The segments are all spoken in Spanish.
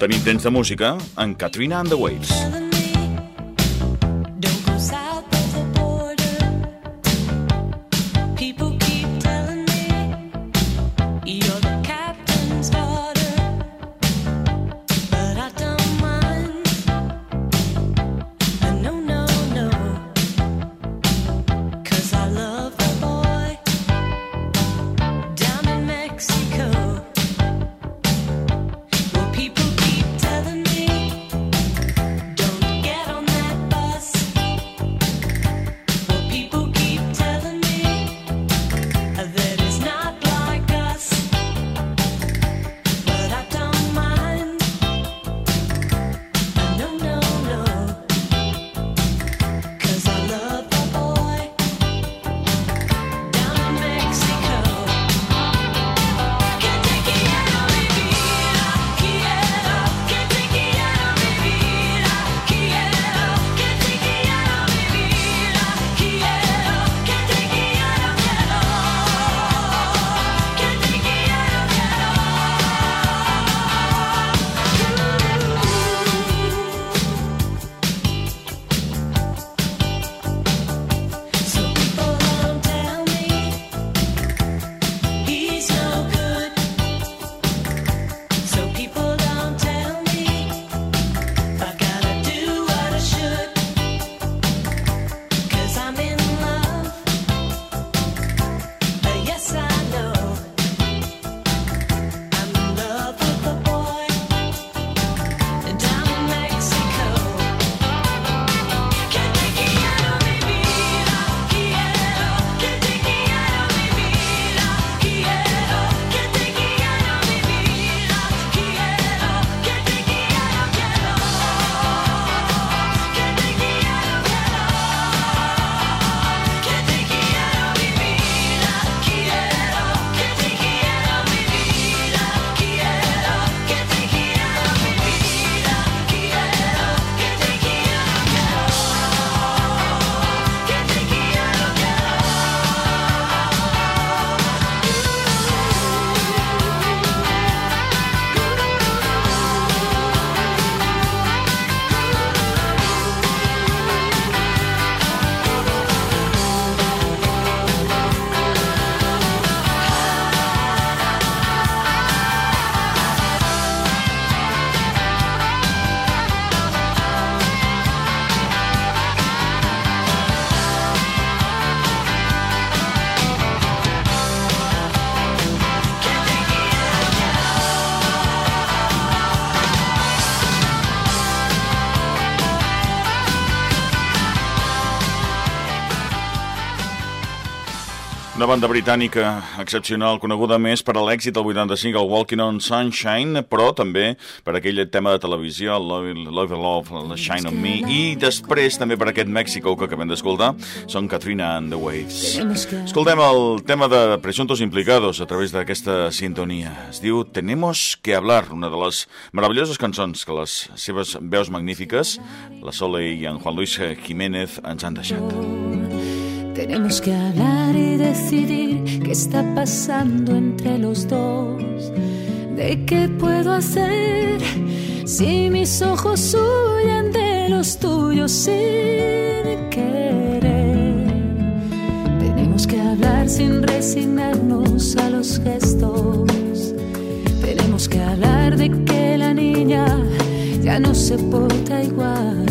Tenim temps de música en Katrina and the Waves. Banda britànica excepcional, coneguda més per a l'èxit del 85, el Walking on Sunshine, però també per aquell tema de televisió, Love, Love, Love, The Shine on Me, i després també per aquest Mexico que acabem d'escoltar, són Katrina and the Waves. Escoltem el tema de Presuntos Implicados a través d'aquesta sintonia. Es diu Tenemos que hablar, una de les meravelloses cançons que les seves veus magnífiques, la Sole i en Juan Luis Jiménez, ens han deixat. Tenemos que hablar y decidir qué está pasando entre los dos. ¿De qué puedo hacer si mis ojos huyen de los tuyos sin querer? Tenemos que hablar sin resignarnos a los gestos. Tenemos que hablar de que la niña ya no se porta igual,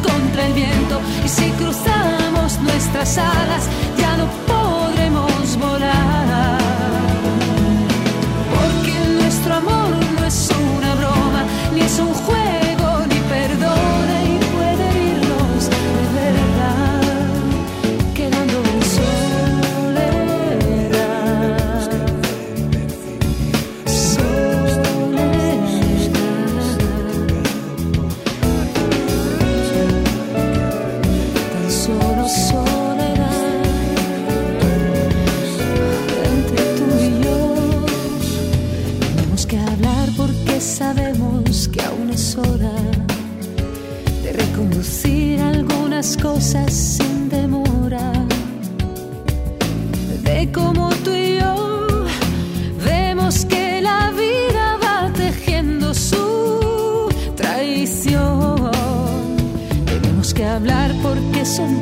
contra el viento. Y si cruzamos nuestras alas ya no podremos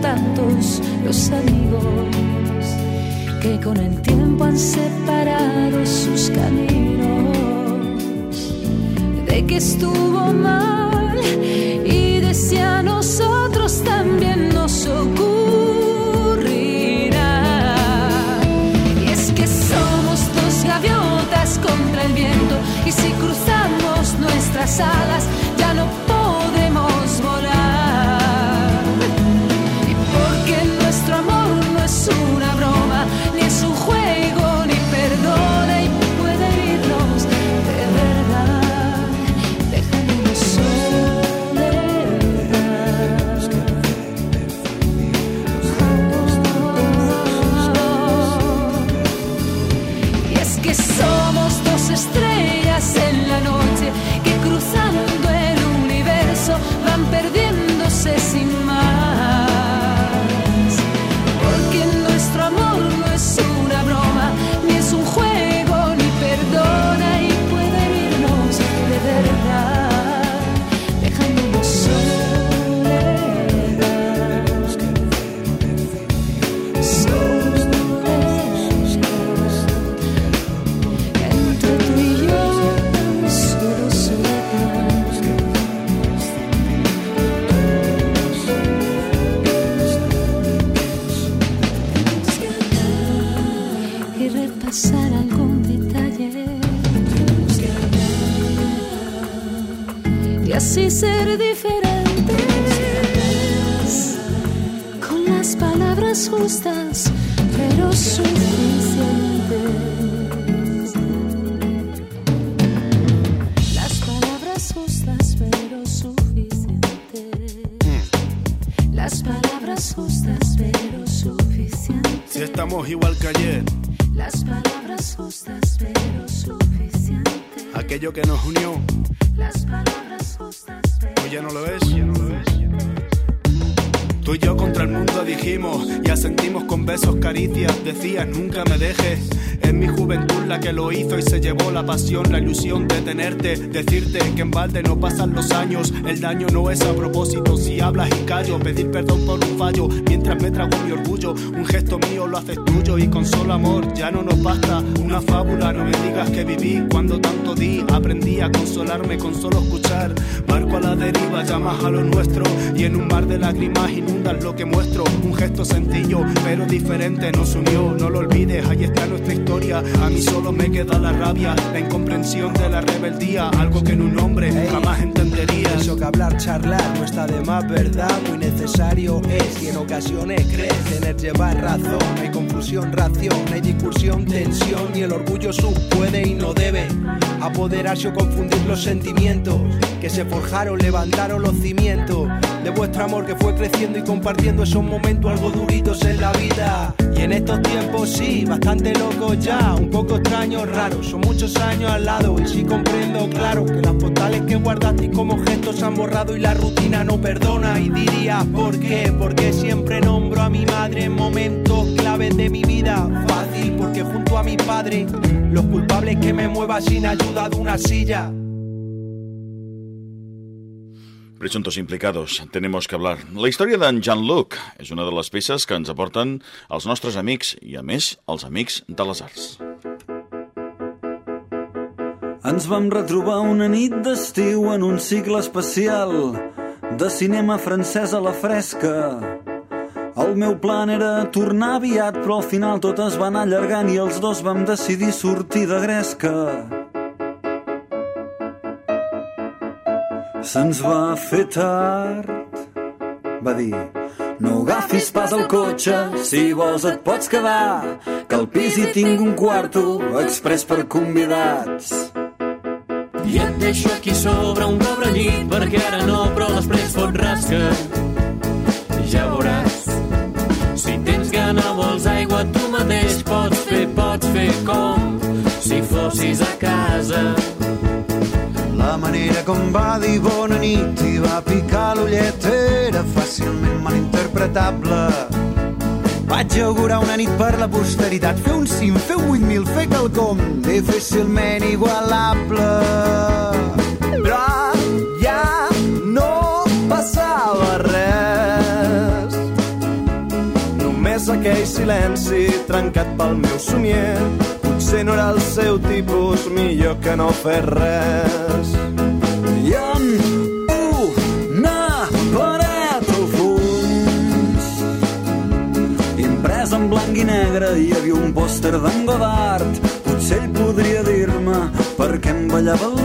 tantos los amigos que con el tiempo han separado sus caminos, de que estuvo mal y de si a nosotros también nos ocurrirá. Y es que somos dos gaviotas contra el viento y si cruzamos nuestras alas ya no podemos pero suficientes. Las palabras justas pero suficientes. Las palabras justas pero suficientes. Si estamos igual que ayer, las palabras justas pero suficientes. aquello que nos unió, Las palabras justas pero pues ya no lo es. Tú y yo contra el mundo dijimos y asentimos con besos, caricias. Decías, nunca me dejes. Es mi juventud la que lo hizo y se llevó la pasión, la ilusión de tenerte. Decirte que en balde no pasan los años. El daño no es a propósito. Si hablas y callo, pedir perdón por un fallo. Mientras me trago mi orgullo, un gesto mío lo haces tuyo. Y con solo amor ya no nos basta. Una fábula, no me digas que viví cuando tanto di. Aprendí a consolarme con solo escuchar. Deriva, llamas a lo nuestro. Y en un mar de lágrimas inundas lo que muestro. Un gesto sencillo, pero diferente nos unió. No lo olvides, ahí está nuestra historia. A mí solo me queda la rabia, la incomprensión de la rebeldía. Algo que en un hombre jamás entendería. Eso que hablar, charlar no está de más, ¿verdad? Muy necesario es y en ocasiones crees tener llevar razón. Hay confusión, ración, hay discusión, tensión y el orgullo sub puede y no debe apoderarse o confundir los sentimientos que se forjaron, levantaron los cimientos de vuestro amor que fue creciendo y compartiendo esos momentos algo duritos en la vida. Y en estos tiempos sí, bastante locos ya, un poco extraños, raros, son muchos años al lado y sí comprendo, claro, que las postales que guardaste como gestos han borrado y la rutina no perdona y diría, ¿por qué? Porque siempre nombro a mi madre en momentos claves de mi vida. Fácil, porque junto a mi padre, los culpables que me mueva sin ayuda de una silla. Presuntos implicados, tenemos que hablar. La història d'en Jean-Luc és una de les peces que ens aporten els nostres amics i, a més, els amics de les arts. Ens vam retrobar una nit d'estiu en un cicle especial de cinema francès a la fresca. El meu plan era tornar aviat, però al final tot es va anar allargant i els dos vam decidir sortir de gresca. Se'ns va fer tard, va dir. No agafis pas el cotxe, si vols et pots quedar, que al pis hi tinc un quarto express per convidats. I et deixo aquí sobre un cobrellit perquè ara no, però després fot rasca. Ja veuràs. Si tens gana vols aigua, tu mateix pots fer, pots fer com si fossis a casa. La manera com va dir bona nit i va picar l'ullet era fàcilment malinterpretable. Vaig augurar una nit per la posteritat, fer un cim, fer un 8.000, fer quelcom difícilment igualable. Però ja no passava res. Només aquell silenci trencat pel meu somier. Potser no era el seu tipus, millor que no fer res. I en una paret al fons imprès en blanc i negre hi havia un pòster d'en Godard potser ell podria dir-me per què em ballava el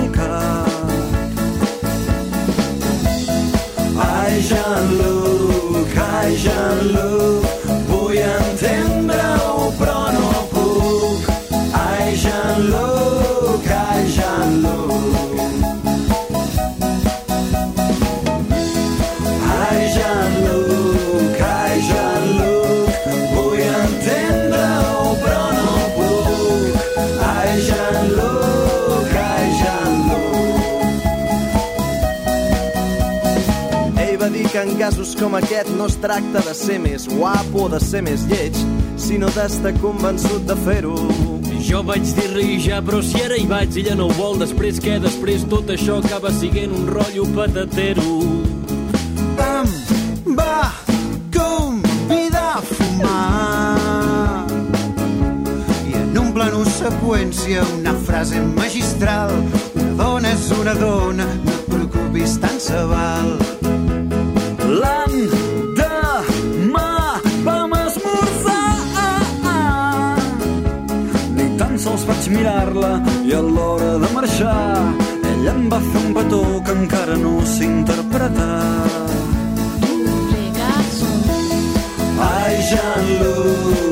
com aquest no es tracta de ser més guapo o de ser més lleig, sinó d'estar convençut de fer-ho. Jo vaig dir-li ja, però si ara hi vaig, ella no ho vol. Després què? Després tot això acaba siguent un rotllo patatero. Em va convidar a fumar i en un plano seqüència una frase magistral una dona és una dona no et preocupis tant se val mirar-la i a l'hora de marxar ella em va fer un petó que encara no sé interpretar Ai, Jean-Luc,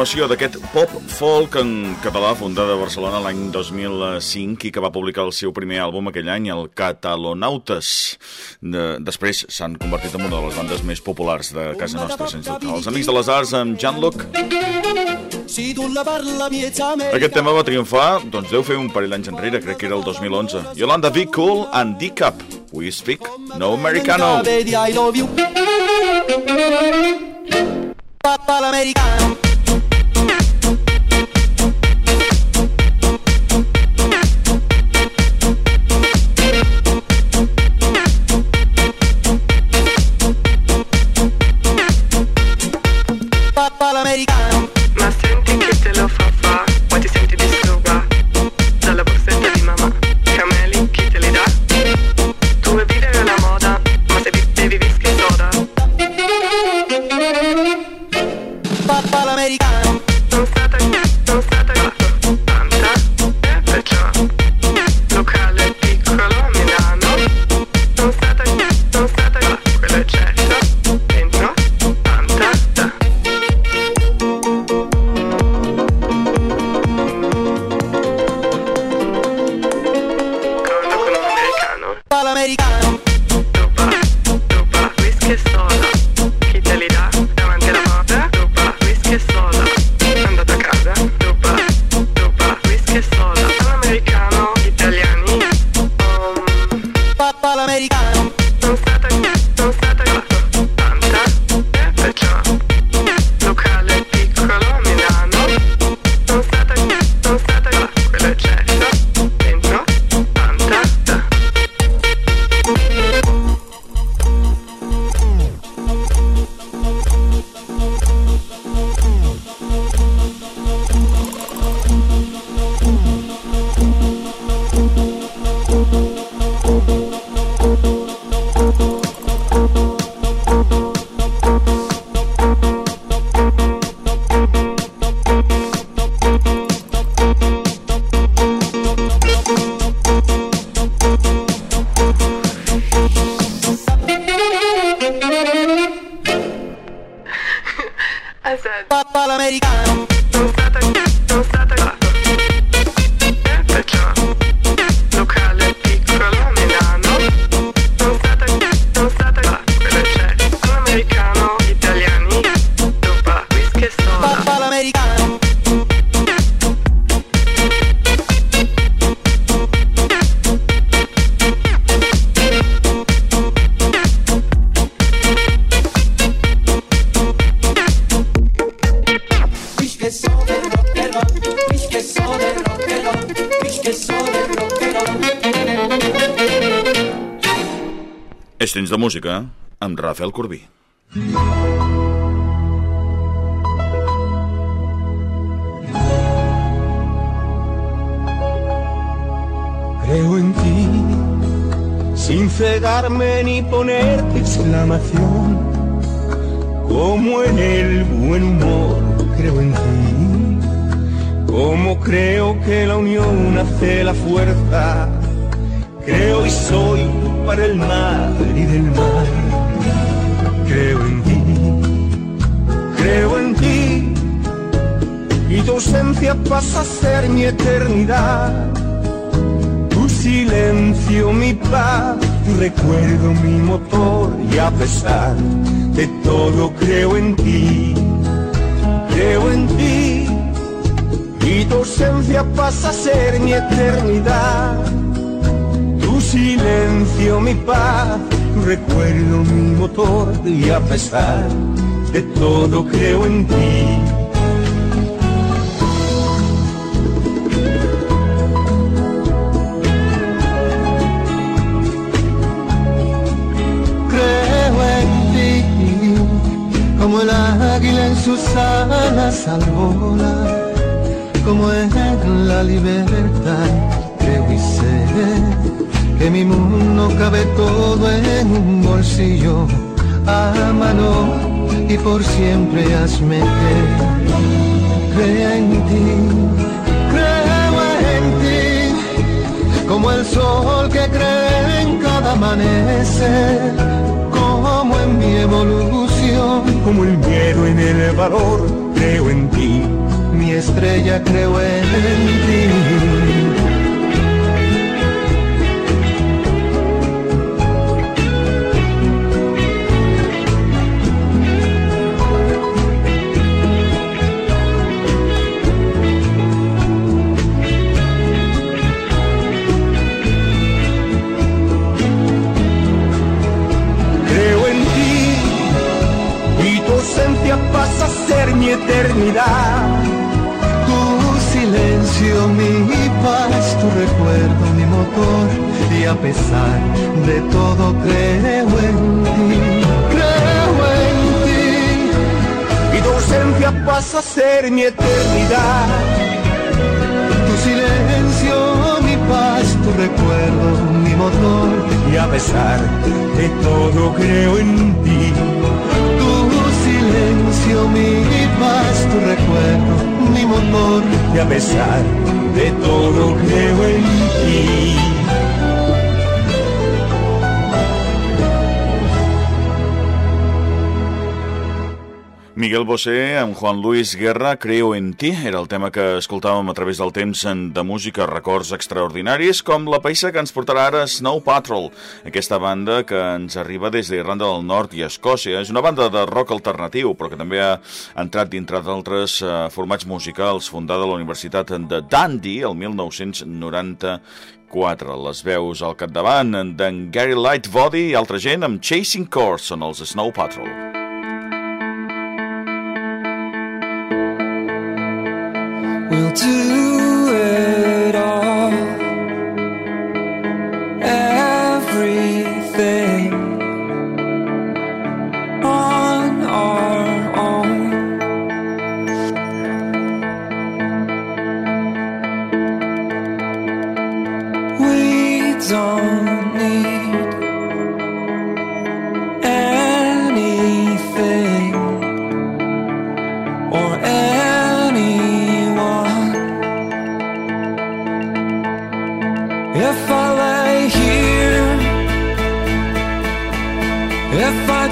formació d'aquest pop folk en català fundada a Barcelona l'any 2005 i que va publicar el seu primer àlbum aquell any, el Catalonautes. De, després s'han convertit en una de les bandes més populars de casa nostra, sens dubte. Els Amics de les Arts amb miezza me Aquest tema va triomfar, doncs deu fer un parell d'anys enrere, crec que era el 2011. Yolanda Be Cool and D-Cup. We speak no americano. Papà l'americano Temps de música amb Rafael Corbí. Creo en ti, sin cegarme ni ponerte exclamación. Como en el buen humor, creo en ti. Como creo que la unión hace la fuerza. Creo y soy para el mar y del mar. Creo en ti, creo en ti. Y tu ausencia pasa a ser mi eternidad. Tu silencio, mi paz, tu recuerdo, mi motor y a pesar de todo creo en ti, creo en ti y tu ausencia pasa a ser mi eternidad. Silencio, mi paz, recuerdo, mi motor y a pesar de todo creo en ti. creo en ti, como el águila en sus alas al volar, como en la libertad, creo y sé que mi mundo cabe todo en un bolsillo, a mano y por siempre hazme que crea en ti, creo en ti como el sol que cree en cada amanecer, como en mi evolución, Como el miedo en el valor, creo en ti. mi estrella creo en ti. Pasa a ser mi eternidad. Tu silencio, mi paz, tu recuerdo, mi motor, y a pesar de todo creo en ti, creo en ti. Y tu ausencia pasa a ser mi eternidad. Tu silencio, mi paz, tu recuerdo, mi motor, Y a pesar de todo creo en ti. Silencio, paz, tu recuerdo, mi motor. Y a pesar de todo creo en ti. Miguel Bosé amb Juan Luis Guerra, Creo en ti, era el tema que escoltàvem a través del temps en- de música, records extraordinaris, com la peça que ens portarà ara Snow Patrol, aquesta banda que ens arriba des d'Irlanda del Nord i Escòcia. És una banda de rock alternatiu, però que també ha entrat dintre d'altres eh, formats musicals, fundada a la Universitat de Dundee el 1994. Les veus al capdavant d'en Gary Lightbody i altra gent amb Chasing Course són els Snow Patrol. to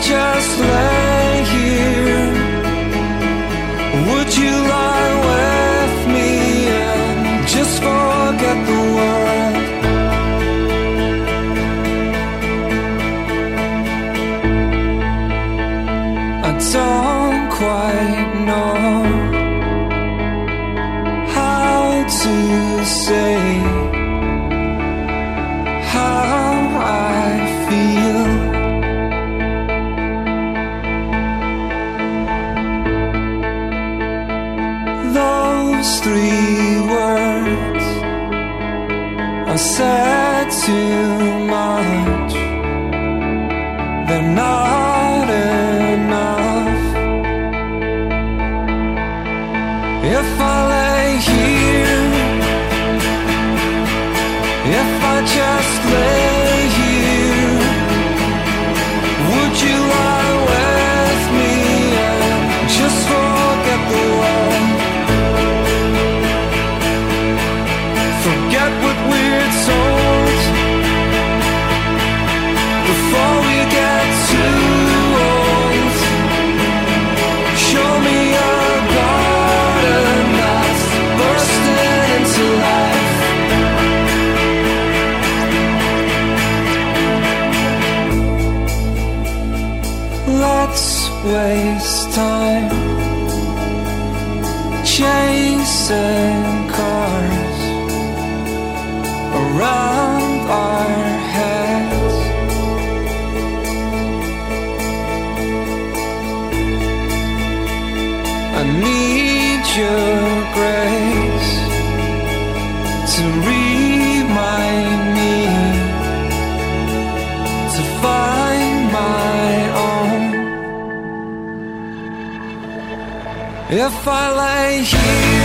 just let waste time chasing If I lay here,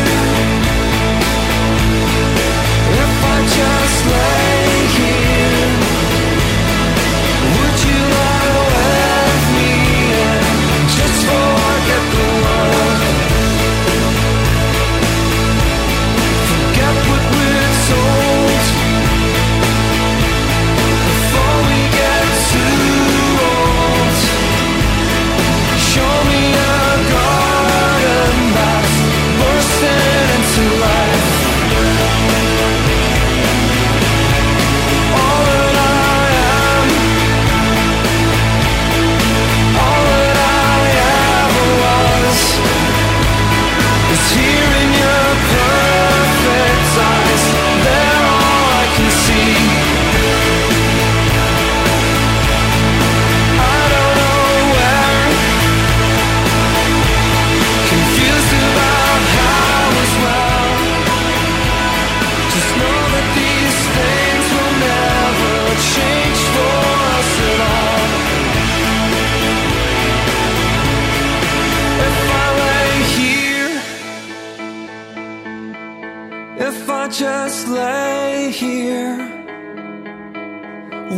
if I just lay here,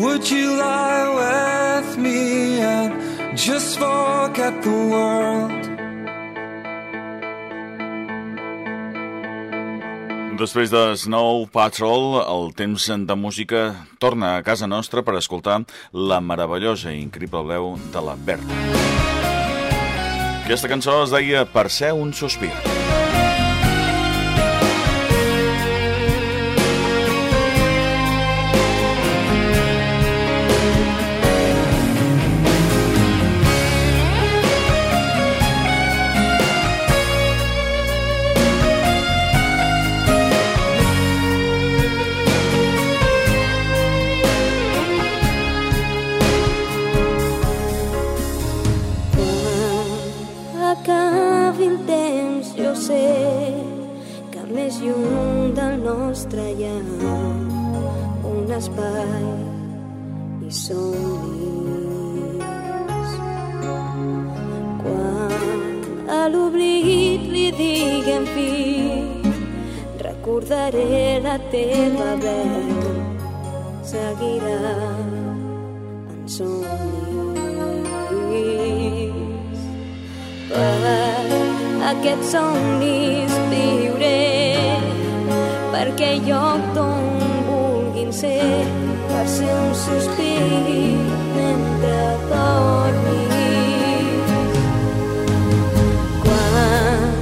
would you lie with me and just forget the world? Després de Snow Patrol, el temps de música torna a casa nostra per escoltar la meravellosa i increïble veu de la Berta. Aquesta cançó es deia Per ser un sospir. Sé que més lluny del nostre ha un espai i somnis. Quan a l'oblit li diguem fi recordaré la teva veu. Seguirà en somnis per aquests somnis viuré perquè lloc d'on vulguin ser per ser un sospir mentre dormis quan